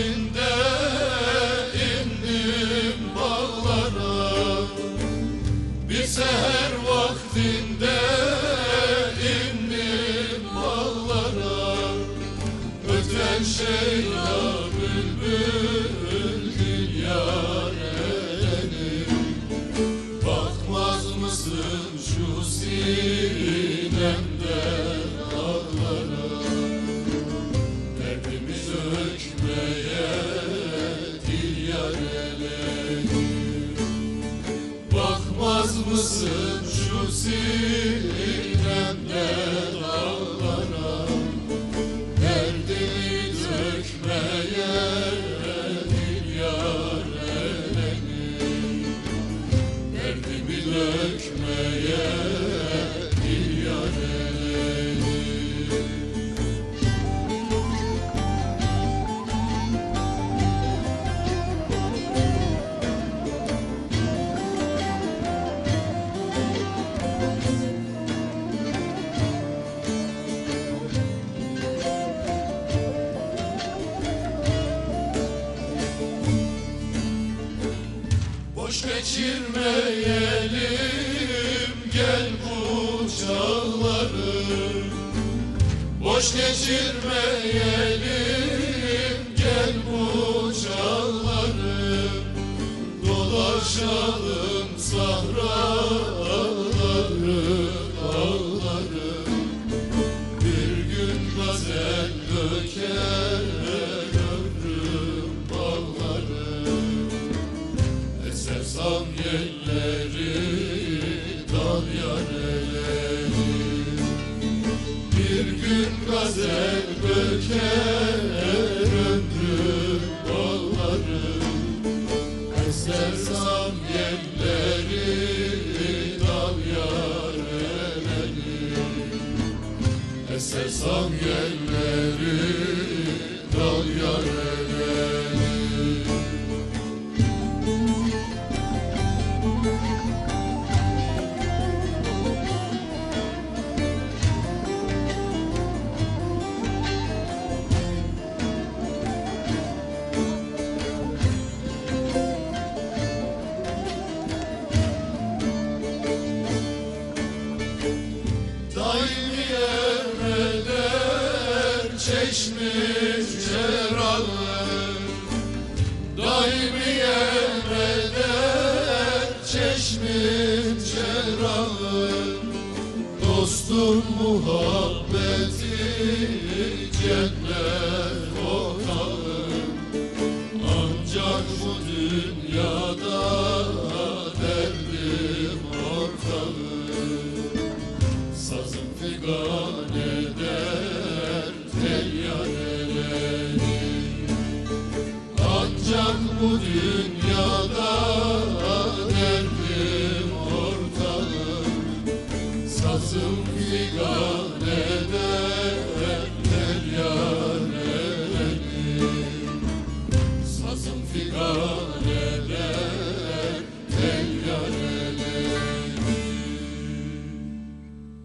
içinde Öten şeyda bülbül gül yarenim Bakmaz mısın şu sinemde dağlara Derdimi dökmeye dil Bakmaz mısın şu sinemde Boş geçirmeyelim gel bu çağları. Boş geçirmeyelim gel bu çağları. Dolaşalım sahraları Esersam yerleri dal yareleri Esersam yerleri çeşmi cerrahı Daimi emreder çeşmi cerrahı Dostum muhabbeti cennet ancak bu dünyada derdim ortalım Sazım figan eder deryan eder Sazım figan eder